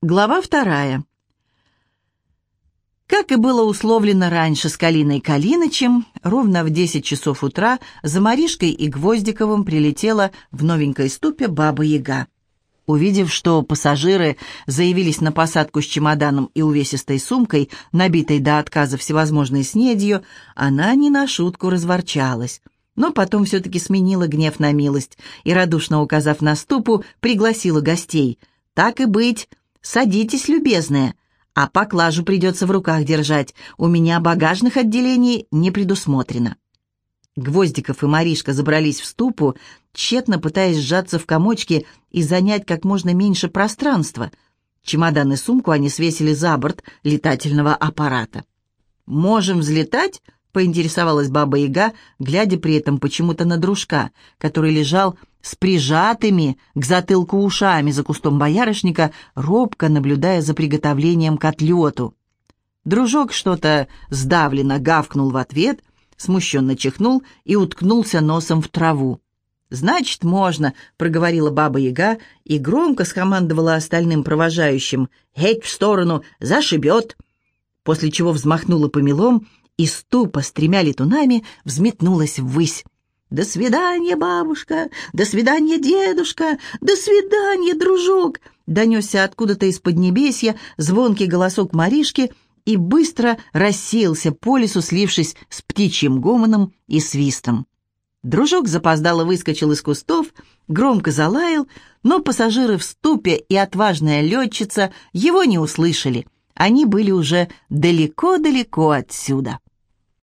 Глава вторая. Как и было условлено раньше с Калиной Калинычем, ровно в 10 часов утра за Маришкой и Гвоздиковым прилетела в новенькой ступе Баба-Яга. Увидев, что пассажиры заявились на посадку с чемоданом и увесистой сумкой, набитой до отказа всевозможной снедью, она не на шутку разворчалась. Но потом все-таки сменила гнев на милость и, радушно указав на ступу, пригласила гостей. «Так и быть, «Садитесь, любезная, а поклажу придется в руках держать. У меня багажных отделений не предусмотрено». Гвоздиков и Маришка забрались в ступу, тщетно пытаясь сжаться в комочки и занять как можно меньше пространства. Чемодан и сумку они свесили за борт летательного аппарата. «Можем взлетать?» — поинтересовалась Баба-Яга, глядя при этом почему-то на дружка, который лежал с прижатыми к затылку ушами за кустом боярышника, робко наблюдая за приготовлением к отлету. Дружок что-то сдавленно гавкнул в ответ, смущенно чихнул и уткнулся носом в траву. «Значит, можно», — проговорила Баба-Яга и громко скомандовала остальным провожающим «Геть в сторону, зашибет!» После чего взмахнула помелом, и ступа с тремя летунами взметнулась ввысь. «До свидания, бабушка! До свидания, дедушка! До свидания, дружок!» Донесся откуда-то из поднебесья звонкий голосок Маришки и быстро рассеялся по лесу, слившись с птичьим гомоном и свистом. Дружок запоздало выскочил из кустов, громко залаял, но пассажиры в ступе и отважная летчица его не услышали. Они были уже далеко-далеко отсюда.